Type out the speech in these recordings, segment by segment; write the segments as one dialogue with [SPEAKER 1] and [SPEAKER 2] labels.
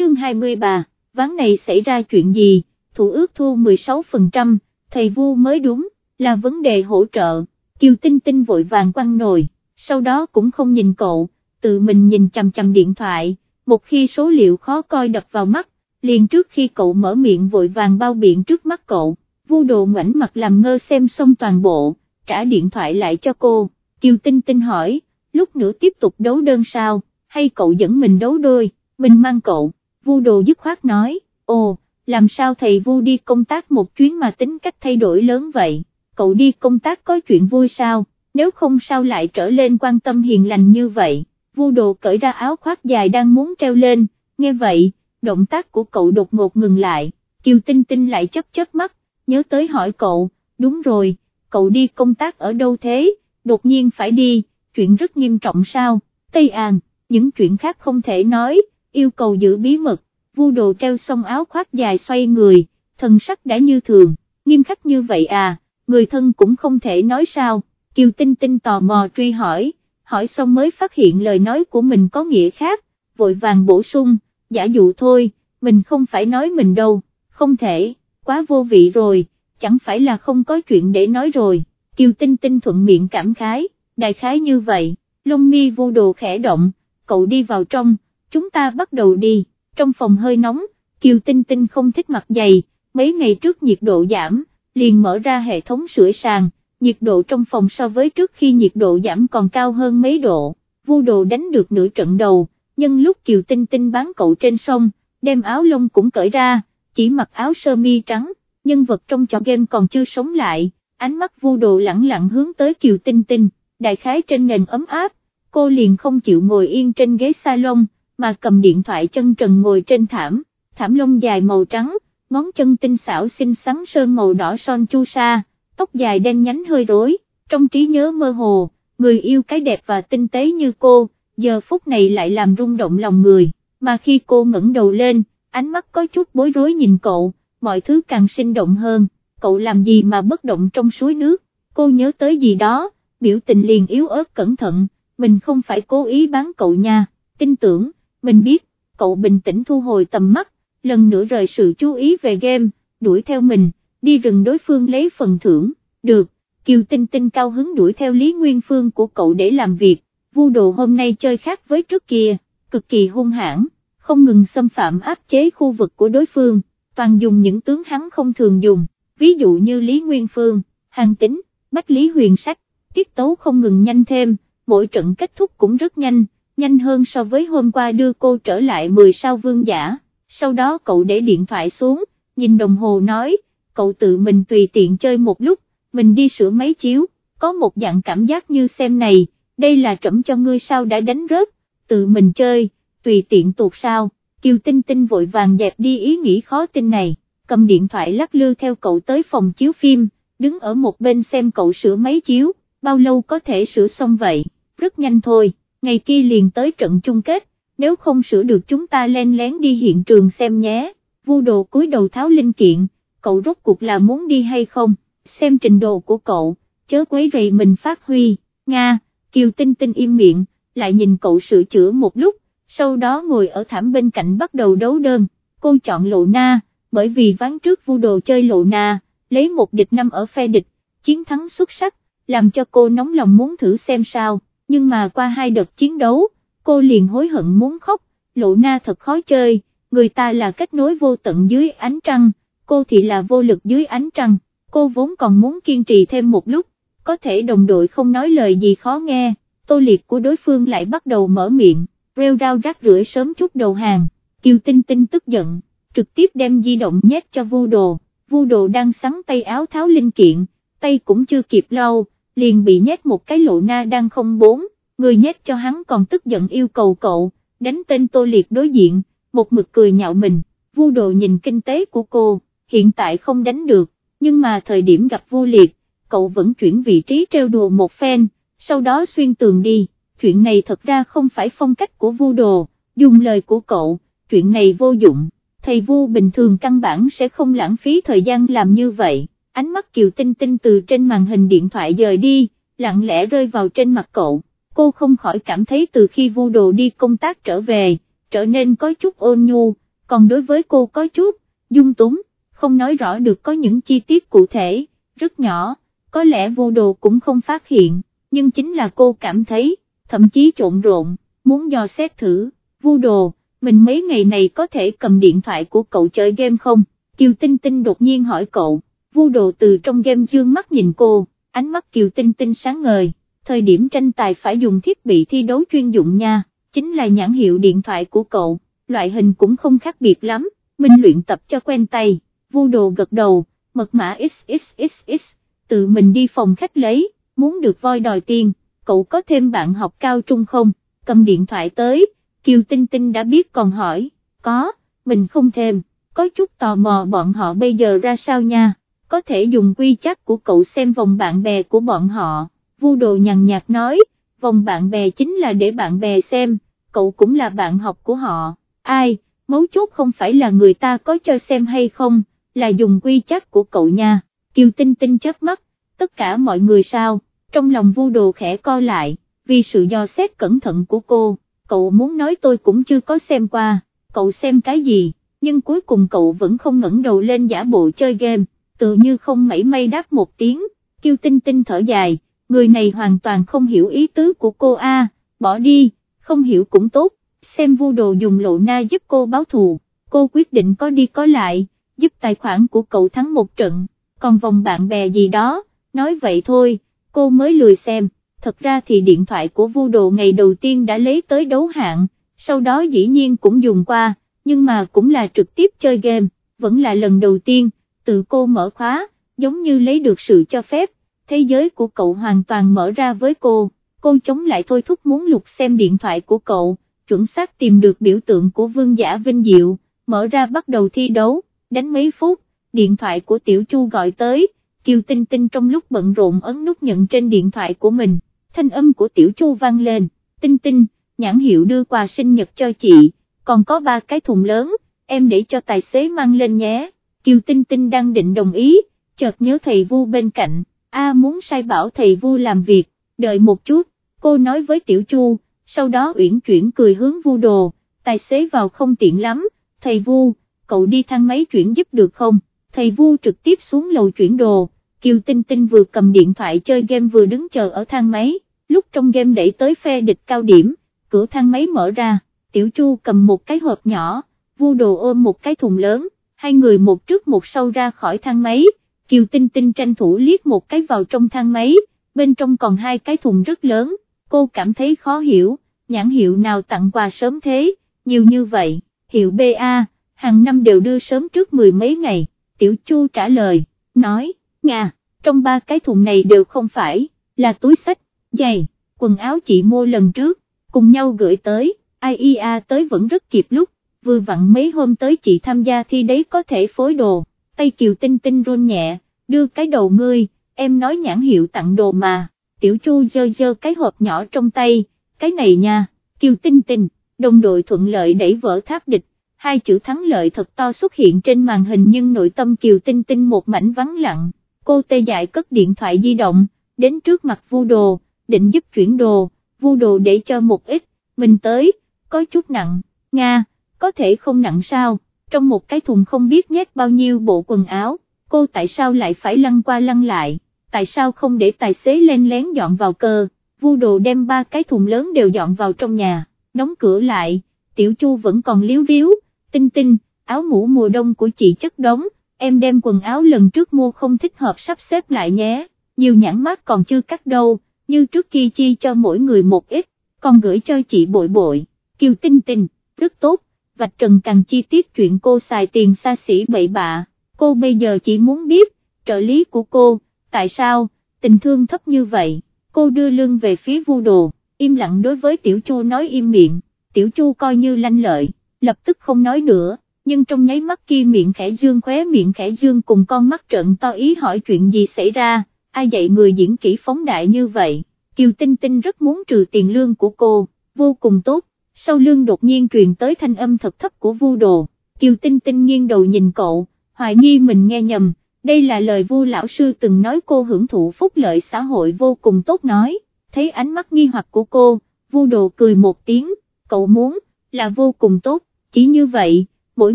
[SPEAKER 1] chương 23, ván này xảy ra chuyện gì, thủ ước thua 16%, thầy vu mới đúng, là vấn đề hỗ trợ, Kiều Tinh Tinh vội vàng quăng nồi, sau đó cũng không nhìn cậu, tự mình nhìn chằm chằm điện thoại, một khi số liệu khó coi đập vào mắt, liền trước khi cậu mở miệng vội vàng bao biện trước mắt cậu, vu đồ ngoảnh mặt làm ngơ xem xong toàn bộ, trả điện thoại lại cho cô, Kiều Tinh Tinh hỏi, lúc nữa tiếp tục đấu đơn sao, hay cậu dẫn mình đấu đôi, mình mang cậu, vu đồ dứt khoát nói, ồ, làm sao thầy vu đi công tác một chuyến mà tính cách thay đổi lớn vậy, cậu đi công tác có chuyện vui sao, nếu không sao lại trở lên quan tâm hiền lành như vậy, vu đồ cởi ra áo khoác dài đang muốn treo lên, nghe vậy, động tác của cậu đột ngột ngừng lại, Kiều Tinh Tinh lại chấp chớp mắt, nhớ tới hỏi cậu, đúng rồi, cậu đi công tác ở đâu thế, đột nhiên phải đi, chuyện rất nghiêm trọng sao, Tây An, những chuyện khác không thể nói, yêu cầu giữ bí mật, vu đồ treo xong áo khoác dài xoay người, thần sắc đã như thường, nghiêm khắc như vậy à, người thân cũng không thể nói sao, Kiều Tinh Tinh tò mò truy hỏi, hỏi xong mới phát hiện lời nói của mình có nghĩa khác, vội vàng bổ sung, giả dụ thôi, mình không phải nói mình đâu, không thể, quá vô vị rồi, chẳng phải là không có chuyện để nói rồi, Kiều Tinh Tinh thuận miệng cảm khái, đại khái như vậy, lông mi vô đồ khẽ động, cậu đi vào trong, chúng ta bắt đầu đi, trong phòng hơi nóng, Kiều Tinh Tinh không thích mặt dày. Mấy ngày trước nhiệt độ giảm, liền mở ra hệ thống sưởi sàn, nhiệt độ trong phòng so với trước khi nhiệt độ giảm còn cao hơn mấy độ, vu đồ đánh được nửa trận đầu, nhưng lúc Kiều Tinh Tinh bán cậu trên sông, đem áo lông cũng cởi ra, chỉ mặc áo sơ mi trắng, nhân vật trong trò game còn chưa sống lại, ánh mắt vu đồ lẳng lặng hướng tới Kiều Tinh Tinh, đại khái trên nền ấm áp, cô liền không chịu ngồi yên trên ghế salon, mà cầm điện thoại chân trần ngồi trên thảm, thảm lông dài màu trắng, ngón chân tinh xảo xinh xắn sơn màu đỏ son chu sa, tóc dài đen nhánh hơi rối, trong trí nhớ mơ hồ, người yêu cái đẹp và tinh tế như cô, giờ phút này lại làm rung động lòng người, mà khi cô ngẩng đầu lên, ánh mắt có chút bối rối nhìn cậu, mọi thứ càng sinh động hơn, cậu làm gì mà bất động trong suối nước, cô nhớ tới gì đó, biểu tình liền yếu ớt cẩn thận, mình không phải cố ý bán cậu nha, tin tưởng, mình biết, cậu bình tĩnh thu hồi tầm mắt, lần nữa rời sự chú ý về game, đuổi theo mình, đi rừng đối phương lấy phần thưởng, được, Kiều Tinh Tinh cao hứng đuổi theo Lý Nguyên Phương của cậu để làm việc, vu đồ hôm nay chơi khác với trước kia, cực kỳ hung hãn, không ngừng xâm phạm áp chế khu vực của đối phương, toàn dùng những tướng hắn không thường dùng, ví dụ như Lý Nguyên Phương, Hàng Tính, Bách Lý Huyền Sách, tiết tấu không ngừng nhanh thêm, mỗi trận kết thúc cũng rất nhanh, nhanh hơn so với hôm qua đưa cô trở lại 10 sao vương giả, sau đó cậu để điện thoại xuống, nhìn đồng hồ nói, cậu tự mình tùy tiện chơi một lúc, mình đi sửa máy chiếu, có một dạng cảm giác như xem này, đây là trẫm cho ngươi sao đã đánh rớt, tự mình chơi, tùy tiện tuột sao, Kiều Tinh Tinh vội vàng dẹp đi ý nghĩ khó tin này, cầm điện thoại lắc lư theo cậu tới phòng chiếu phim, đứng ở một bên xem cậu sửa máy chiếu, bao lâu có thể sửa xong vậy, rất nhanh thôi, ngày kia liền tới trận chung kết, nếu không sửa được chúng ta len lén đi hiện trường xem nhé, vu đồ cúi đầu tháo linh kiện, cậu rốt cuộc là muốn đi hay không, xem trình độ của cậu, chớ quấy rầy mình phát huy, Nga, Kiều Tinh Tinh im miệng, lại nhìn cậu sửa chữa một lúc, sau đó ngồi ở thảm bên cạnh bắt đầu đấu đơn, cô chọn lộ na, bởi vì ván trước vu đồ chơi lộ na, lấy một địch năm ở phe địch, chiến thắng xuất sắc, làm cho cô nóng lòng muốn thử xem sao, nhưng mà qua hai đợt chiến đấu, cô liền hối hận muốn khóc, lộ na thật khó chơi, người ta là kết nối vô tận dưới ánh trăng, cô thì là vô lực dưới ánh trăng, cô vốn còn muốn kiên trì thêm một lúc, có thể đồng đội không nói lời gì khó nghe, tô liệt của đối phương lại bắt đầu mở miệng, rêu rao rác rưởi sớm chút đầu hàng, Kiều Tinh Tinh tức giận, trực tiếp đem di động nhét cho vu đồ, vu đồ đang sắn tay áo tháo linh kiện, tay cũng chưa kịp lau, liền bị nhét một cái lộ na đang không bốn, người nhét cho hắn còn tức giận yêu cầu cậu, đánh tên tô liệt đối diện, một mực cười nhạo mình, vu đồ nhìn kinh tế của cô, hiện tại không đánh được, nhưng mà thời điểm gặp vu liệt, cậu vẫn chuyển vị trí treo đùa một phen, sau đó xuyên tường đi, chuyện này thật ra không phải phong cách của vu đồ, dùng lời của cậu, chuyện này vô dụng, thầy vu bình thường căn bản sẽ không lãng phí thời gian làm như vậy, ánh mắt kiều tinh tinh từ trên màn hình điện thoại dời đi, lặng lẽ rơi vào trên mặt cậu, cô không khỏi cảm thấy từ khi vu đồ đi công tác trở về, trở nên có chút ôn nhu, còn đối với cô có chút, dung túng, không nói rõ được có những chi tiết cụ thể, rất nhỏ, có lẽ vô đồ cũng không phát hiện, nhưng chính là cô cảm thấy, thậm chí trộn rộn, muốn dò xét thử, vô đồ, mình mấy ngày này có thể cầm điện thoại của cậu chơi game không? Kiều Tinh Tinh đột nhiên hỏi cậu, vu đồ từ trong game dương mắt nhìn cô, ánh mắt Kiều Tinh Tinh sáng ngời, thời điểm tranh tài phải dùng thiết bị thi đấu chuyên dụng nha, chính là nhãn hiệu điện thoại của cậu, loại hình cũng không khác biệt lắm, mình luyện tập cho quen tay, vu đồ gật đầu, mật mã xxxx, tự mình đi phòng khách lấy, muốn được voi đòi tiền, cậu có thêm bạn học cao trung không, cầm điện thoại tới, Kiều Tinh Tinh đã biết còn hỏi, có, mình không thêm, có chút tò mò bọn họ bây giờ ra sao nha, có thể dùng quy chắc của cậu xem vòng bạn bè của bọn họ, vu đồ nhằn nhạt nói, vòng bạn bè chính là để bạn bè xem, cậu cũng là bạn học của họ, ai, mấu chốt không phải là người ta có cho xem hay không, là dùng quy chắc của cậu nha, Kiều Tinh Tinh chớp mắt, tất cả mọi người sao, trong lòng vu đồ khẽ co lại, vì sự do xét cẩn thận của cô cậu muốn nói tôi cũng chưa có xem qua, cậu xem cái gì, nhưng cuối cùng cậu vẫn không ngẩng đầu lên giả bộ chơi game, tự như không mảy may đáp một tiếng, kêu tinh tinh thở dài, người này hoàn toàn không hiểu ý tứ của cô a, bỏ đi, không hiểu cũng tốt, xem vu đồ dùng lộ na giúp cô báo thù, cô quyết định có đi có lại, giúp tài khoản của cậu thắng một trận, còn vòng bạn bè gì đó, nói vậy thôi, cô mới lười xem thật ra thì điện thoại của vu đồ ngày đầu tiên đã lấy tới đấu hạng, sau đó dĩ nhiên cũng dùng qua, nhưng mà cũng là trực tiếp chơi game, vẫn là lần đầu tiên, tự cô mở khóa, giống như lấy được sự cho phép, thế giới của cậu hoàn toàn mở ra với cô, cô chống lại thôi thúc muốn lục xem điện thoại của cậu, chuẩn xác tìm được biểu tượng của vương giả vinh diệu, mở ra bắt đầu thi đấu, đánh mấy phút, điện thoại của Tiểu Chu gọi tới, Kiều Tinh Tinh trong lúc bận rộn ấn nút nhận trên điện thoại của mình. Thanh âm của tiểu chu vang lên, tinh tinh, nhãn hiệu đưa quà sinh nhật cho chị, còn có ba cái thùng lớn, em để cho tài xế mang lên nhé, Kiều Tinh Tinh đang định đồng ý, chợt nhớ thầy Vu bên cạnh, a muốn sai bảo thầy Vu làm việc, đợi một chút, cô nói với tiểu chu, sau đó uyển chuyển cười hướng Vu đồ, tài xế vào không tiện lắm, thầy Vu, cậu đi thang máy chuyển giúp được không, thầy Vu trực tiếp xuống lầu chuyển đồ, Kiều Tinh Tinh vừa cầm điện thoại chơi game vừa đứng chờ ở thang máy, lúc trong game đẩy tới phe địch cao điểm, cửa thang máy mở ra, Tiểu Chu cầm một cái hộp nhỏ, vu đồ ôm một cái thùng lớn, hai người một trước một sau ra khỏi thang máy, Kiều Tinh Tinh tranh thủ liếc một cái vào trong thang máy, bên trong còn hai cái thùng rất lớn, cô cảm thấy khó hiểu, nhãn hiệu nào tặng quà sớm thế, nhiều như vậy, hiệu BA, hàng năm đều đưa sớm trước mười mấy ngày, Tiểu Chu trả lời, nói, ngà, trong ba cái thùng này đều không phải, là túi sách, giày, quần áo chị mua lần trước, cùng nhau gửi tới, IEA tới vẫn rất kịp lúc, vừa vặn mấy hôm tới chị tham gia thi đấy có thể phối đồ, tay kiều tinh tinh run nhẹ, đưa cái đầu ngươi, em nói nhãn hiệu tặng đồ mà, tiểu chu dơ dơ cái hộp nhỏ trong tay, cái này nha, kiều tinh tinh, đồng đội thuận lợi đẩy vỡ tháp địch, hai chữ thắng lợi thật to xuất hiện trên màn hình nhưng nội tâm kiều tinh tinh một mảnh vắng lặng. Cô tê dại cất điện thoại di động, đến trước mặt vu đồ, định giúp chuyển đồ, vu đồ để cho một ít, mình tới, có chút nặng, Nga, có thể không nặng sao, trong một cái thùng không biết nhét bao nhiêu bộ quần áo, cô tại sao lại phải lăn qua lăn lại, tại sao không để tài xế lên lén dọn vào cơ, vu đồ đem ba cái thùng lớn đều dọn vào trong nhà, đóng cửa lại, tiểu chu vẫn còn liếu riếu, tinh tinh, áo mũ mùa đông của chị chất đóng, em đem quần áo lần trước mua không thích hợp sắp xếp lại nhé, nhiều nhãn mát còn chưa cắt đâu, như trước kia chi cho mỗi người một ít, còn gửi cho chị bội bội, kiều tinh tinh, rất tốt, vạch trần càng chi tiết chuyện cô xài tiền xa xỉ bậy bạ, cô bây giờ chỉ muốn biết, trợ lý của cô, tại sao, tình thương thấp như vậy, cô đưa lưng về phía vu đồ, im lặng đối với tiểu chu nói im miệng, tiểu chu coi như lanh lợi, lập tức không nói nữa nhưng trong nháy mắt kia miệng khẽ dương khóe miệng khẽ dương cùng con mắt trợn to ý hỏi chuyện gì xảy ra, ai dạy người diễn kỹ phóng đại như vậy, Kiều Tinh Tinh rất muốn trừ tiền lương của cô, vô cùng tốt, sau lưng đột nhiên truyền tới thanh âm thật thấp của vu đồ, Kiều Tinh Tinh nghiêng đầu nhìn cậu, hoài nghi mình nghe nhầm, đây là lời vu lão sư từng nói cô hưởng thụ phúc lợi xã hội vô cùng tốt nói, thấy ánh mắt nghi hoặc của cô, vu đồ cười một tiếng, cậu muốn, là vô cùng tốt, chỉ như vậy mỗi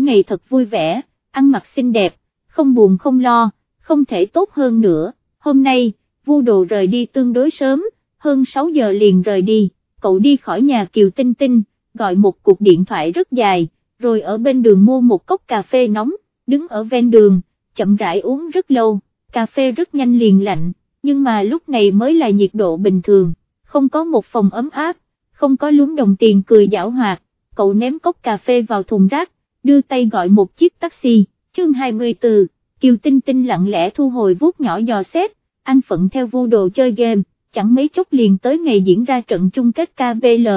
[SPEAKER 1] ngày thật vui vẻ, ăn mặc xinh đẹp, không buồn không lo, không thể tốt hơn nữa, hôm nay, vu đồ rời đi tương đối sớm, hơn 6 giờ liền rời đi, cậu đi khỏi nhà Kiều Tinh Tinh, gọi một cuộc điện thoại rất dài, rồi ở bên đường mua một cốc cà phê nóng, đứng ở ven đường, chậm rãi uống rất lâu, cà phê rất nhanh liền lạnh, nhưng mà lúc này mới là nhiệt độ bình thường, không có một phòng ấm áp, không có lúm đồng tiền cười giảo hoạt, cậu ném cốc cà phê vào thùng rác, đưa tay gọi một chiếc taxi, chương 24, Kiều Tinh Tinh lặng lẽ thu hồi vuốt nhỏ dò xét, ăn phận theo vô đồ chơi game, chẳng mấy chốc liền tới ngày diễn ra trận chung kết KBL,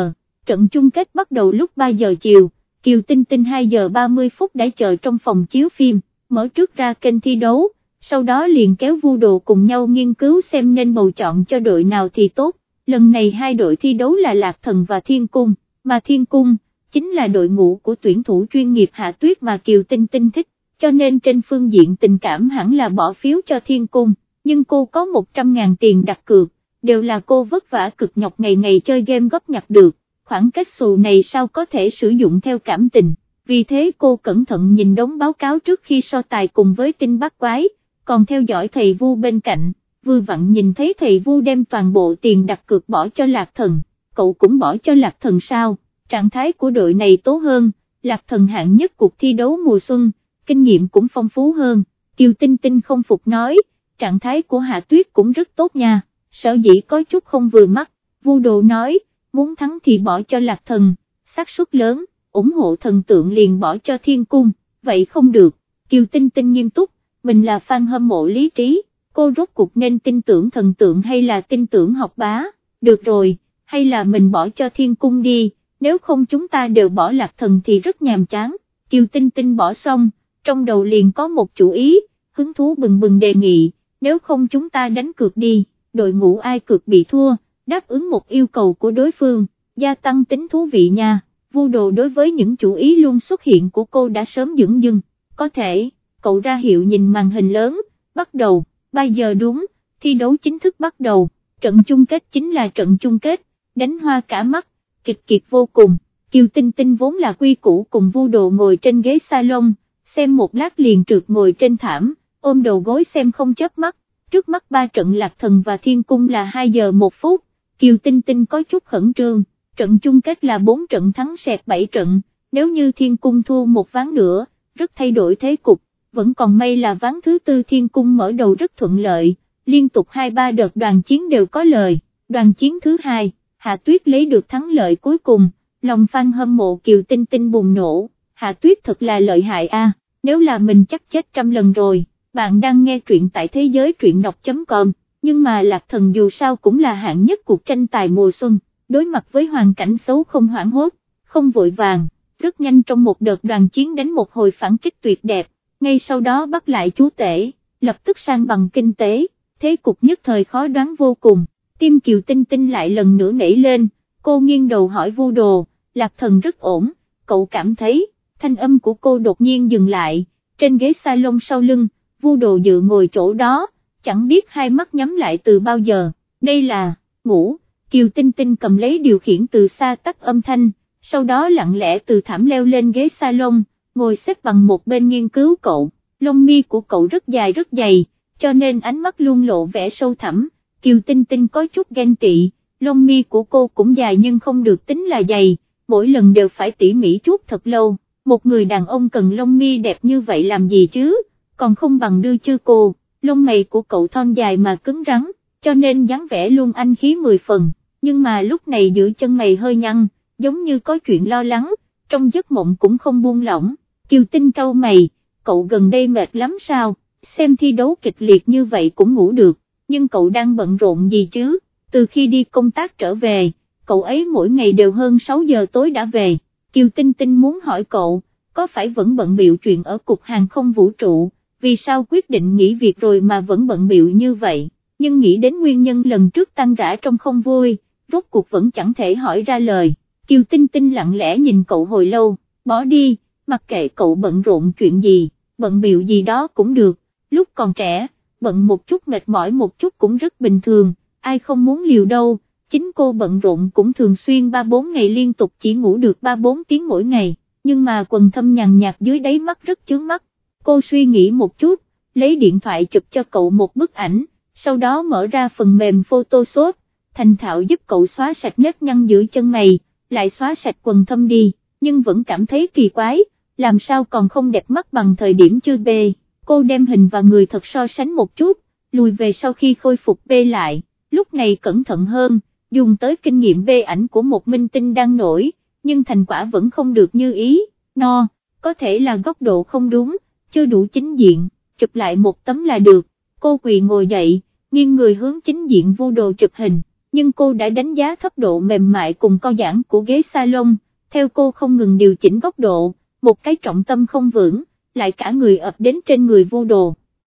[SPEAKER 1] trận chung kết bắt đầu lúc 3 giờ chiều, Kiều Tinh Tinh 2 giờ 30 phút đã chờ trong phòng chiếu phim, mở trước ra kênh thi đấu, sau đó liền kéo vu đồ cùng nhau nghiên cứu xem nên bầu chọn cho đội nào thì tốt, lần này hai đội thi đấu là Lạc Thần và Thiên Cung, mà Thiên Cung, chính là đội ngũ của tuyển thủ chuyên nghiệp Hạ Tuyết mà Kiều Tinh Tinh thích, cho nên trên phương diện tình cảm hẳn là bỏ phiếu cho Thiên Cung, nhưng cô có 100.000 tiền đặt cược, đều là cô vất vả cực nhọc ngày ngày chơi game góp nhặt được, khoảng cách xù này sao có thể sử dụng theo cảm tình, vì thế cô cẩn thận nhìn đống báo cáo trước khi so tài cùng với tinh bác quái, còn theo dõi thầy vu bên cạnh, vừa vặn nhìn thấy thầy vu đem toàn bộ tiền đặt cược bỏ cho lạc thần, cậu cũng bỏ cho lạc thần sao, trạng thái của đội này tốt hơn, lạc thần hạng nhất cuộc thi đấu mùa xuân, kinh nghiệm cũng phong phú hơn, Kiều Tinh Tinh không phục nói, trạng thái của Hạ Tuyết cũng rất tốt nha, sở dĩ có chút không vừa mắt, vu đồ nói, muốn thắng thì bỏ cho lạc thần, xác suất lớn, ủng hộ thần tượng liền bỏ cho thiên cung, vậy không được, Kiều Tinh Tinh nghiêm túc, mình là fan hâm mộ lý trí, cô rốt cuộc nên tin tưởng thần tượng hay là tin tưởng học bá, được rồi, hay là mình bỏ cho thiên cung đi, nếu không chúng ta đều bỏ lạc thần thì rất nhàm chán, Kiều Tinh Tinh bỏ xong, trong đầu liền có một chủ ý, hứng thú bừng bừng đề nghị, nếu không chúng ta đánh cược đi, đội ngũ ai cực bị thua, đáp ứng một yêu cầu của đối phương, gia tăng tính thú vị nha, vu đồ đối với những chủ ý luôn xuất hiện của cô đã sớm dững dưng, có thể, cậu ra hiệu nhìn màn hình lớn, bắt đầu, bây giờ đúng, thi đấu chính thức bắt đầu, trận chung kết chính là trận chung kết, đánh hoa cả mắt, kịch kiệt vô cùng, Kiều Tinh Tinh vốn là quy củ cùng vu đồ ngồi trên ghế salon, xem một lát liền trượt ngồi trên thảm, ôm đầu gối xem không chớp mắt, trước mắt ba trận lạc thần và thiên cung là 2 giờ 1 phút, Kiều Tinh Tinh có chút khẩn trương, trận chung kết là 4 trận thắng sẹt 7 trận, nếu như thiên cung thua một ván nữa, rất thay đổi thế cục, vẫn còn may là ván thứ tư thiên cung mở đầu rất thuận lợi, liên tục 2-3 đợt đoàn chiến đều có lời, đoàn chiến thứ hai, Hạ Tuyết lấy được thắng lợi cuối cùng, lòng fan hâm mộ Kiều Tinh Tinh bùng nổ, Hạ Tuyết thật là lợi hại a, nếu là mình chắc chết trăm lần rồi, bạn đang nghe truyện tại thế giới truyện đọc.com nhưng mà Lạc Thần dù sao cũng là hạng nhất cuộc tranh tài mùa xuân, đối mặt với hoàn cảnh xấu không hoảng hốt, không vội vàng, rất nhanh trong một đợt đoàn chiến đánh một hồi phản kích tuyệt đẹp, ngay sau đó bắt lại chú tể, lập tức sang bằng kinh tế, thế cục nhất thời khó đoán vô cùng, tim kiều tinh tinh lại lần nữa nảy lên, cô nghiêng đầu hỏi vu đồ, Lạc Thần rất ổn, cậu cảm thấy, thanh âm của cô đột nhiên dừng lại, trên ghế salon sau lưng, vu đồ dự ngồi chỗ đó, chẳng biết hai mắt nhắm lại từ bao giờ, đây là, ngủ, Kiều Tinh Tinh cầm lấy điều khiển từ xa tắt âm thanh, sau đó lặng lẽ từ thảm leo lên ghế salon, ngồi xếp bằng một bên nghiên cứu cậu, lông mi của cậu rất dài rất dày, cho nên ánh mắt luôn lộ vẻ sâu thẳm, Kiều Tinh Tinh có chút ghen tị, lông mi của cô cũng dài nhưng không được tính là dày, mỗi lần đều phải tỉ mỉ chút thật lâu, một người đàn ông cần lông mi đẹp như vậy làm gì chứ, còn không bằng đưa chư cô lông mày của cậu thon dài mà cứng rắn, cho nên dáng vẻ luôn anh khí mười phần, nhưng mà lúc này giữa chân mày hơi nhăn, giống như có chuyện lo lắng, trong giấc mộng cũng không buông lỏng, kiều tinh cau mày, cậu gần đây mệt lắm sao, xem thi đấu kịch liệt như vậy cũng ngủ được, nhưng cậu đang bận rộn gì chứ, từ khi đi công tác trở về, cậu ấy mỗi ngày đều hơn 6 giờ tối đã về, kiều tinh tinh muốn hỏi cậu, có phải vẫn bận biểu chuyện ở cục hàng không vũ trụ, vì sao quyết định nghỉ việc rồi mà vẫn bận biệu như vậy, nhưng nghĩ đến nguyên nhân lần trước tăng rã trong không vui, rốt cuộc vẫn chẳng thể hỏi ra lời, Kiều Tinh Tinh lặng lẽ nhìn cậu hồi lâu, bỏ đi, mặc kệ cậu bận rộn chuyện gì, bận biệu gì đó cũng được, lúc còn trẻ, bận một chút mệt mỏi một chút cũng rất bình thường, ai không muốn liều đâu, chính cô bận rộn cũng thường xuyên 3-4 ngày liên tục chỉ ngủ được 3-4 tiếng mỗi ngày, nhưng mà quần thâm nhàn nhạt dưới đáy mắt rất chướng mắt, cô suy nghĩ một chút, lấy điện thoại chụp cho cậu một bức ảnh, sau đó mở ra phần mềm Photoshop, thành thạo giúp cậu xóa sạch nếp nhăn giữa chân mày, lại xóa sạch quần thâm đi, nhưng vẫn cảm thấy kỳ quái, làm sao còn không đẹp mắt bằng thời điểm chưa bê, cô đem hình và người thật so sánh một chút, lùi về sau khi khôi phục bê lại, lúc này cẩn thận hơn, dùng tới kinh nghiệm bê ảnh của một minh tinh đang nổi, nhưng thành quả vẫn không được như ý, no, có thể là góc độ không đúng, chưa đủ chính diện, chụp lại một tấm là được, cô quỳ ngồi dậy, nghiêng người hướng chính diện vô đồ chụp hình, nhưng cô đã đánh giá thấp độ mềm mại cùng co giãn của ghế salon, theo cô không ngừng điều chỉnh góc độ, một cái trọng tâm không vững, lại cả người ập đến trên người vô đồ,